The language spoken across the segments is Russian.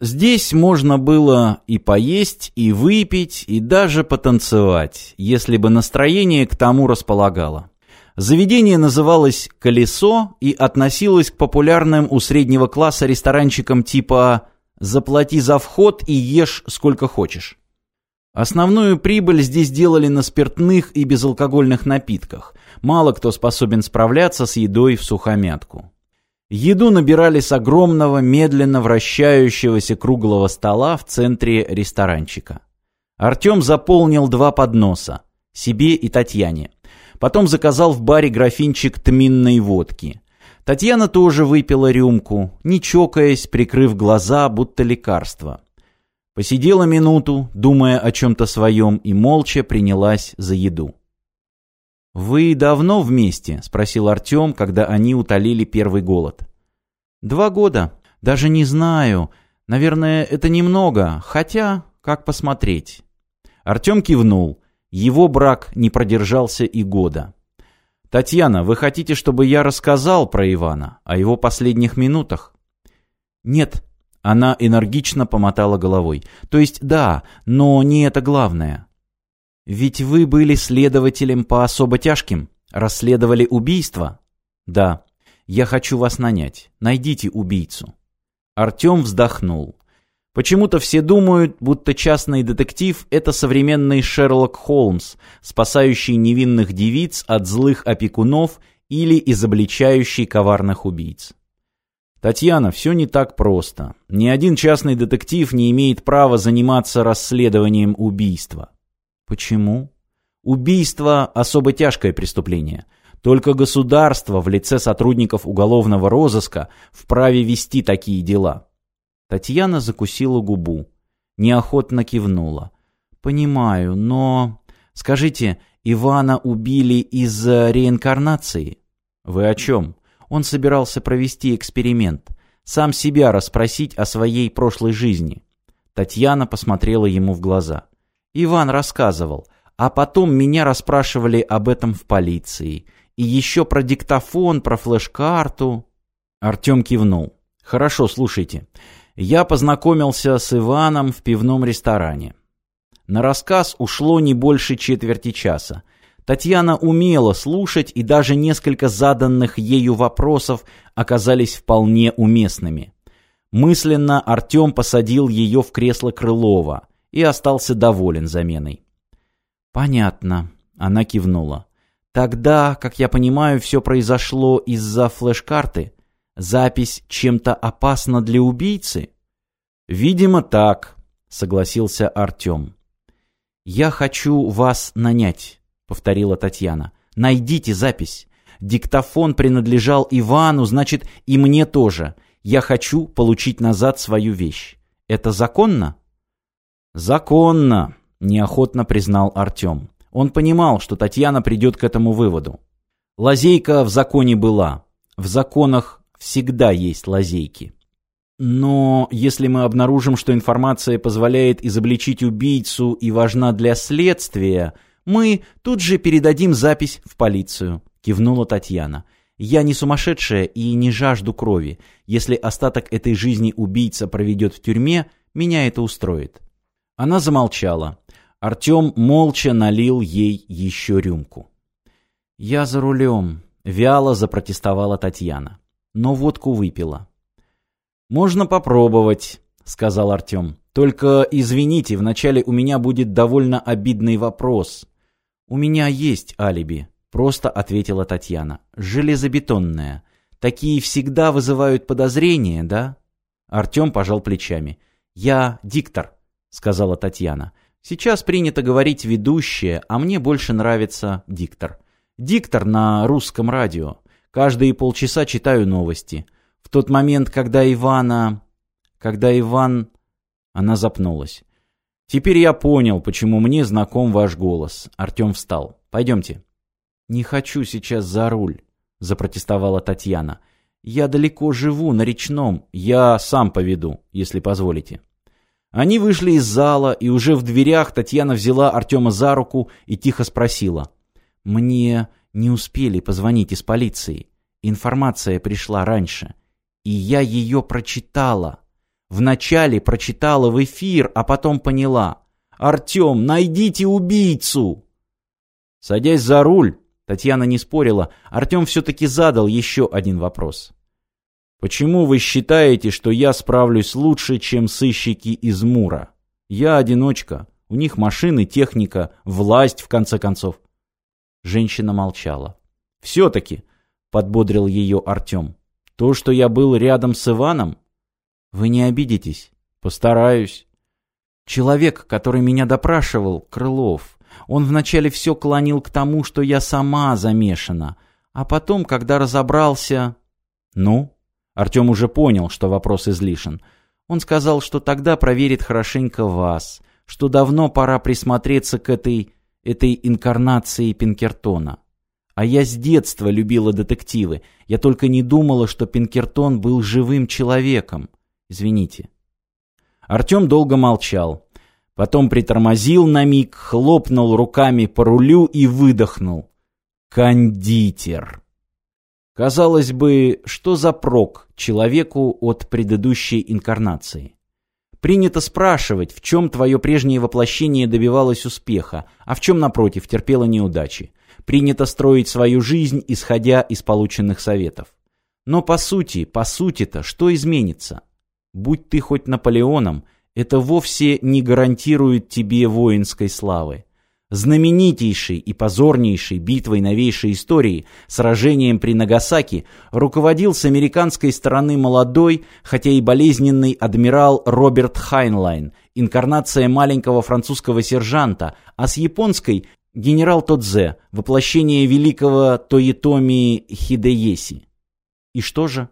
Здесь можно было и поесть, и выпить, и даже потанцевать, если бы настроение к тому располагало. Заведение называлось «Колесо» и относилось к популярным у среднего класса ресторанчикам типа «Заплати за вход и ешь сколько хочешь». Основную прибыль здесь делали на спиртных и безалкогольных напитках. Мало кто способен справляться с едой в сухомятку. Еду набирали с огромного, медленно вращающегося круглого стола в центре ресторанчика. Артем заполнил два подноса – себе и Татьяне. Потом заказал в баре графинчик тминной водки. Татьяна тоже выпила рюмку, не чокаясь, прикрыв глаза, будто лекарство. Посидела минуту, думая о чем-то своем, и молча принялась за еду. «Вы давно вместе?» – спросил Артем, когда они утолили первый голод. «Два года. Даже не знаю. Наверное, это немного. Хотя, как посмотреть?» Артем кивнул. Его брак не продержался и года. «Татьяна, вы хотите, чтобы я рассказал про Ивана, о его последних минутах?» «Нет», — она энергично помотала головой. «То есть да, но не это главное. Ведь вы были следователем по особо тяжким, расследовали убийство. Да, я хочу вас нанять. Найдите убийцу. Артем вздохнул. Почему-то все думают, будто частный детектив – это современный Шерлок Холмс, спасающий невинных девиц от злых опекунов или изобличающий коварных убийц. Татьяна, все не так просто. Ни один частный детектив не имеет права заниматься расследованием убийства. Почему? Убийство – особо тяжкое преступление. Только государство в лице сотрудников уголовного розыска вправе вести такие дела. Татьяна закусила губу, неохотно кивнула. «Понимаю, но... Скажите, Ивана убили из-за реинкарнации?» «Вы о чем?» Он собирался провести эксперимент, сам себя расспросить о своей прошлой жизни. Татьяна посмотрела ему в глаза. Иван рассказывал, а потом меня расспрашивали об этом в полиции. И еще про диктофон, про флеш-карту. Артем кивнул. «Хорошо, слушайте. Я познакомился с Иваном в пивном ресторане. На рассказ ушло не больше четверти часа. Татьяна умела слушать, и даже несколько заданных ею вопросов оказались вполне уместными. Мысленно Артем посадил ее в кресло Крылова – и остался доволен заменой. Понятно, она кивнула. Тогда, как я понимаю, все произошло из-за флеш-карты? Запись чем-то опасна для убийцы? Видимо, так, согласился Артем. Я хочу вас нанять, повторила Татьяна. Найдите запись. Диктофон принадлежал Ивану, значит, и мне тоже. Я хочу получить назад свою вещь. Это законно? «Законно!» – неохотно признал Артем. Он понимал, что Татьяна придет к этому выводу. Лазейка в законе была. В законах всегда есть лазейки. Но если мы обнаружим, что информация позволяет изобличить убийцу и важна для следствия, мы тут же передадим запись в полицию», – кивнула Татьяна. «Я не сумасшедшая и не жажду крови. Если остаток этой жизни убийца проведет в тюрьме, меня это устроит». Она замолчала. Артем молча налил ей еще рюмку. «Я за рулем», — вяло запротестовала Татьяна. Но водку выпила. «Можно попробовать», — сказал Артем. «Только, извините, вначале у меня будет довольно обидный вопрос». «У меня есть алиби», — просто ответила Татьяна. «Железобетонное. Такие всегда вызывают подозрения, да?» Артем пожал плечами. «Я диктор сказала Татьяна. Сейчас принято говорить ведущая, а мне больше нравится диктор. Диктор на русском радио. Каждые полчаса читаю новости. В тот момент, когда Ивана... Когда Иван... Она запнулась. «Теперь я понял, почему мне знаком ваш голос». Артем встал. «Пойдемте». «Не хочу сейчас за руль», — запротестовала Татьяна. «Я далеко живу, на речном. Я сам поведу, если позволите». Они вышли из зала, и уже в дверях Татьяна взяла Артема за руку и тихо спросила. «Мне не успели позвонить из полиции. Информация пришла раньше. И я ее прочитала. Вначале прочитала в эфир, а потом поняла. «Артем, найдите убийцу!» Садясь за руль, Татьяна не спорила, Артем все-таки задал еще один вопрос. Почему вы считаете, что я справлюсь лучше, чем сыщики из Мура? Я одиночка. У них машины, техника, власть, в конце концов. Женщина молчала. «Все-таки», — подбодрил ее Артем, — «то, что я был рядом с Иваном...» «Вы не обидитесь?» «Постараюсь». «Человек, который меня допрашивал, Крылов, он вначале все клонил к тому, что я сама замешана, а потом, когда разобрался...» «Ну?» Артем уже понял, что вопрос излишен. Он сказал, что тогда проверит хорошенько вас, что давно пора присмотреться к этой... этой инкарнации Пинкертона. А я с детства любила детективы. Я только не думала, что Пинкертон был живым человеком. Извините. Артем долго молчал. Потом притормозил на миг, хлопнул руками по рулю и выдохнул. «Кондитер!» Казалось бы, что за прок человеку от предыдущей инкарнации? Принято спрашивать, в чем твое прежнее воплощение добивалось успеха, а в чем, напротив, терпело неудачи. Принято строить свою жизнь, исходя из полученных советов. Но по сути, по сути-то, что изменится? Будь ты хоть Наполеоном, это вовсе не гарантирует тебе воинской славы знаменитейшей и позорнейшей битвой новейшей истории, сражением при Нагасаки, руководил с американской стороны молодой, хотя и болезненный адмирал Роберт Хайнлайн, инкарнация маленького французского сержанта, а с японской – генерал Тодзе, воплощение великого Тоётоми Хидэёси. И что же?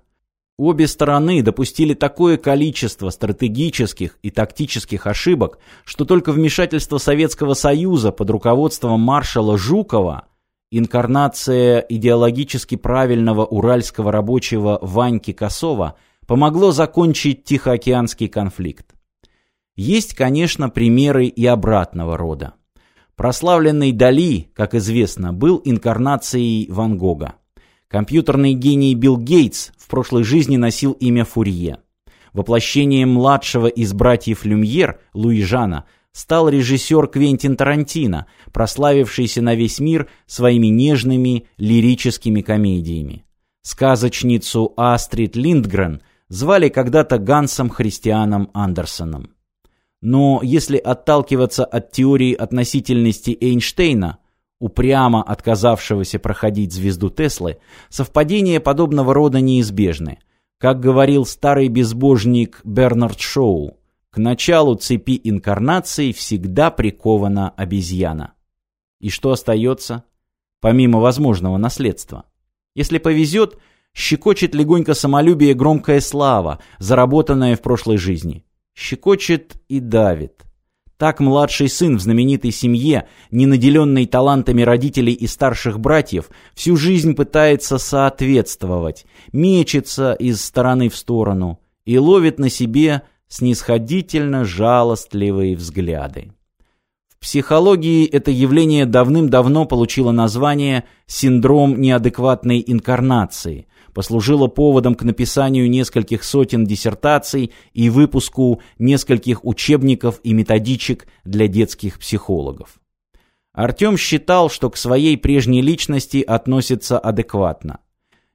Обе стороны допустили такое количество стратегических и тактических ошибок, что только вмешательство Советского Союза под руководством маршала Жукова, инкарнация идеологически правильного уральского рабочего Ваньки Косова, помогло закончить Тихоокеанский конфликт. Есть, конечно, примеры и обратного рода. Прославленный Дали, как известно, был инкарнацией Ван Гога. Компьютерный гений Билл Гейтс прошлой жизни носил имя Фурье. Воплощением младшего из братьев Люмьер, Луи Жана стал режиссер Квентин Тарантино, прославившийся на весь мир своими нежными лирическими комедиями. Сказочницу Астрид Линдгрен звали когда-то Гансом Христианом Андерсоном. Но если отталкиваться от теории относительности Эйнштейна, упрямо отказавшегося проходить звезду Теслы, совпадения подобного рода неизбежны. Как говорил старый безбожник Бернард Шоу, к началу цепи инкарнаций всегда прикована обезьяна. И что остается? Помимо возможного наследства. Если повезет, щекочет легонько самолюбие громкая слава, заработанная в прошлой жизни. Щекочет и давит. Так младший сын в знаменитой семье, ненаделенный талантами родителей и старших братьев, всю жизнь пытается соответствовать, мечется из стороны в сторону и ловит на себе снисходительно жалостливые взгляды. В психологии это явление давным-давно получило название «синдром неадекватной инкарнации», послужило поводом к написанию нескольких сотен диссертаций и выпуску нескольких учебников и методичек для детских психологов. Артем считал, что к своей прежней личности относится адекватно.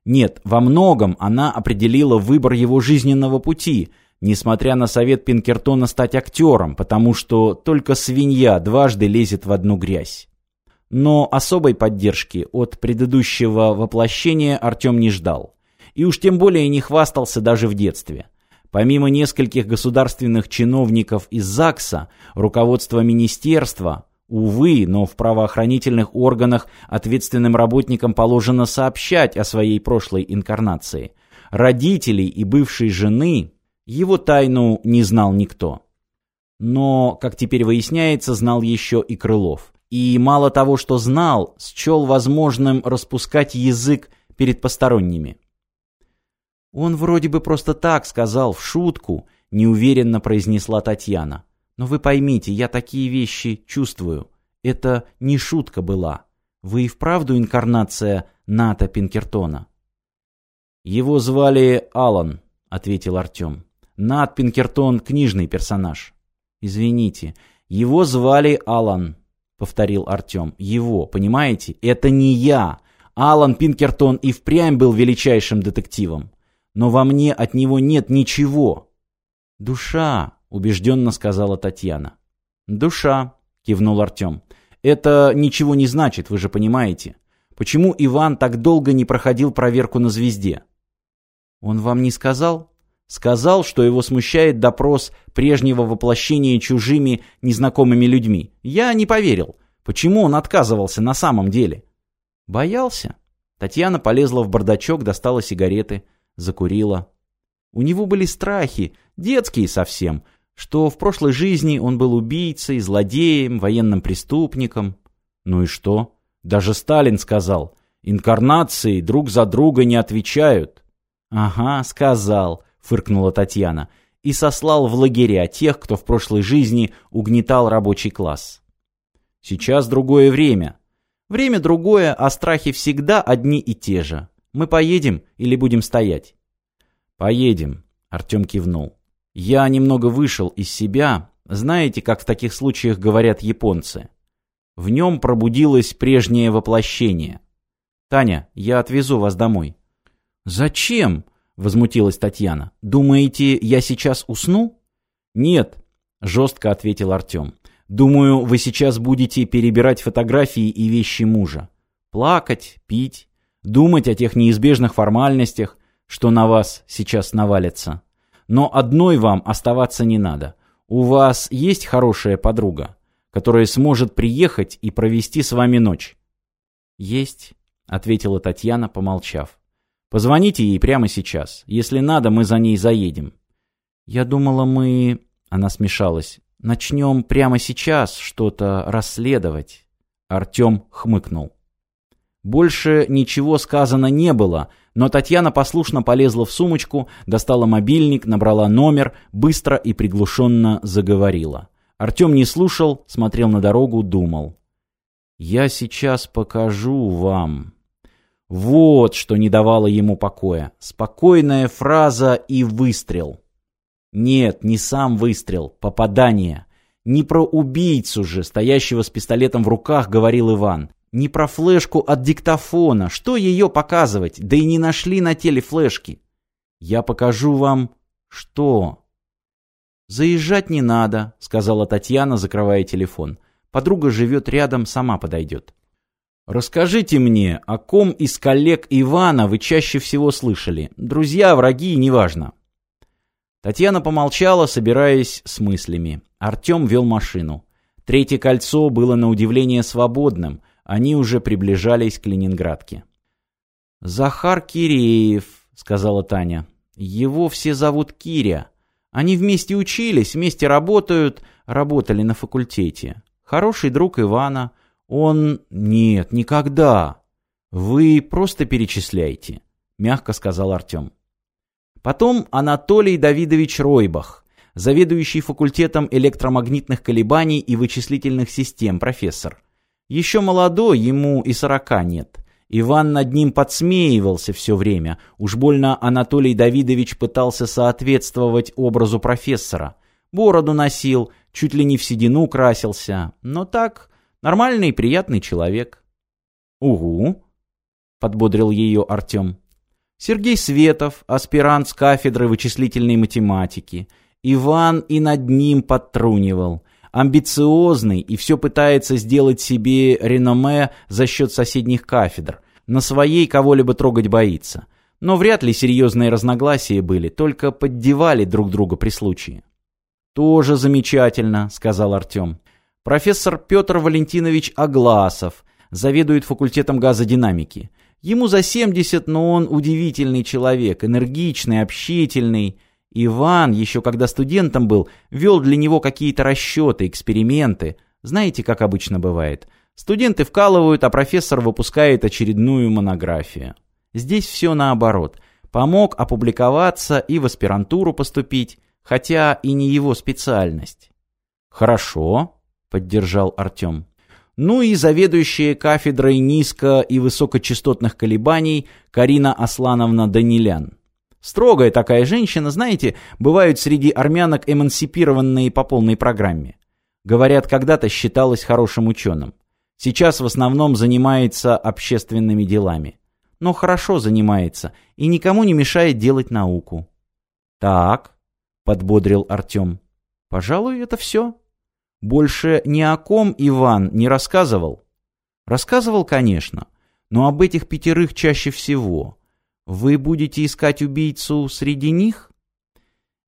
Нет, во многом она определила выбор его жизненного пути, несмотря на совет Пинкертона стать актером, потому что только свинья дважды лезет в одну грязь. Но особой поддержки от предыдущего воплощения Артем не ждал. И уж тем более не хвастался даже в детстве. Помимо нескольких государственных чиновников из ЗАГСа, руководство министерства, увы, но в правоохранительных органах ответственным работникам положено сообщать о своей прошлой инкарнации, родителей и бывшей жены, его тайну не знал никто. Но, как теперь выясняется, знал еще и Крылов – и мало того, что знал, счел возможным распускать язык перед посторонними. «Он вроде бы просто так сказал, в шутку», — неуверенно произнесла Татьяна. «Но вы поймите, я такие вещи чувствую. Это не шутка была. Вы и вправду инкарнация Ната Пинкертона». «Его звали Алан», — ответил Артем. «Нат Пинкертон — книжный персонаж». «Извините, его звали Алан», — повторил Артем. «Его, понимаете? Это не я!» Алан Пинкертон и впрямь был величайшим детективом. Но во мне от него нет ничего. «Душа!» — убежденно сказала Татьяна. «Душа!» — кивнул Артем. «Это ничего не значит, вы же понимаете. Почему Иван так долго не проходил проверку на звезде?» «Он вам не сказал?» Сказал, что его смущает допрос прежнего воплощения чужими, незнакомыми людьми. Я не поверил. Почему он отказывался на самом деле? Боялся. Татьяна полезла в бардачок, достала сигареты, закурила. У него были страхи, детские совсем, что в прошлой жизни он был убийцей, злодеем, военным преступником. Ну и что? Даже Сталин сказал, инкарнации друг за друга не отвечают. Ага, сказал фыркнула Татьяна, и сослал в лагеря тех, кто в прошлой жизни угнетал рабочий класс. Сейчас другое время. Время другое, а страхи всегда одни и те же. Мы поедем или будем стоять? Поедем, Артем кивнул. Я немного вышел из себя, знаете, как в таких случаях говорят японцы. В нем пробудилось прежнее воплощение. Таня, я отвезу вас домой. Зачем? возмутилась Татьяна. Думаете, я сейчас усну? Нет, жестко ответил Артем. Думаю, вы сейчас будете перебирать фотографии и вещи мужа. Плакать, пить, думать о тех неизбежных формальностях, что на вас сейчас навалится. Но одной вам оставаться не надо. У вас есть хорошая подруга, которая сможет приехать и провести с вами ночь? Есть, ответила Татьяна, помолчав. Позвоните ей прямо сейчас. Если надо, мы за ней заедем». «Я думала, мы...» — она смешалась. «Начнем прямо сейчас что-то расследовать». Артём хмыкнул. Больше ничего сказано не было, но Татьяна послушно полезла в сумочку, достала мобильник, набрала номер, быстро и приглушенно заговорила. Артём не слушал, смотрел на дорогу, думал. «Я сейчас покажу вам», вот что не давало ему покоя. Спокойная фраза и выстрел. Нет, не сам выстрел, попадание. Не про убийцу же, стоящего с пистолетом в руках, говорил Иван. Не про флешку от диктофона. Что ее показывать? Да и не нашли на теле флешки. Я покажу вам... Что? Заезжать не надо, сказала Татьяна, закрывая телефон. Подруга живет рядом, сама подойдет. Расскажите мне, о ком из коллег Ивана вы чаще всего слышали? Друзья, враги, неважно. Татьяна помолчала, собираясь с мыслями. Артем вел машину. Третье кольцо было на удивление свободным. Они уже приближались к Ленинградке. «Захар Киреев», — сказала Таня. «Его все зовут Киря. Они вместе учились, вместе работают, работали на факультете. Хороший друг Ивана». Он... Нет, никогда. Вы просто перечисляйте, мягко сказал Артем. Потом Анатолий Давидович Ройбах, заведующий факультетом электромагнитных колебаний и вычислительных систем, профессор. Еще молодой, ему и сорока нет. Иван над ним подсмеивался все время. Уж больно Анатолий Давидович пытался соответствовать образу профессора. Бороду носил, чуть ли не в седину красился. Но так Нормальный, приятный человек». «Угу», — подбодрил ее Артем. Сергей Светов, аспирант с кафедры вычислительной математики. Иван и над ним подтрунивал. Амбициозный и все пытается сделать себе реноме за счет соседних кафедр. На своей кого-либо трогать боится. Но вряд ли серьезные разногласия были, только поддевали друг друга при случае. «Тоже замечательно», — сказал Артем. Профессор Петр Валентинович Агласов заведует факультетом газодинамики. Ему за 70, но он удивительный человек, энергичный, общительный. Иван, еще когда студентом был, вел для него какие-то расчеты, эксперименты. Знаете, как обычно бывает. Студенты вкалывают, а профессор выпускает очередную монографию. Здесь все наоборот. Помог опубликоваться и в аспирантуру поступить, хотя и не его специальность. Хорошо, — поддержал Артем. Ну и заведующая кафедрой низко- и высокочастотных колебаний Карина Аслановна Данилян. Строгая такая женщина, знаете, бывают среди армянок эмансипированные по полной программе. Говорят, когда-то считалась хорошим ученым. Сейчас в основном занимается общественными делами. Но хорошо занимается и никому не мешает делать науку. «Так», — подбодрил Артем, — «пожалуй, это все». Больше ни о ком Иван не рассказывал? Рассказывал, конечно, но об этих пятерых чаще всего. Вы будете искать убийцу среди них?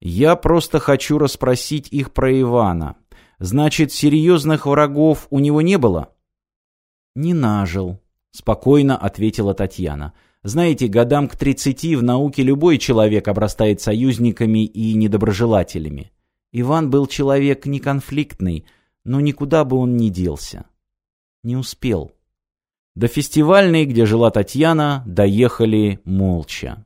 Я просто хочу расспросить их про Ивана. Значит, серьезных врагов у него не было? Не нажил, спокойно ответила Татьяна. Знаете, годам к тридцати в науке любой человек обрастает союзниками и недоброжелателями. Иван был человек неконфликтный, но никуда бы он не делся. Не успел. До фестивальной, где жила Татьяна, доехали молча.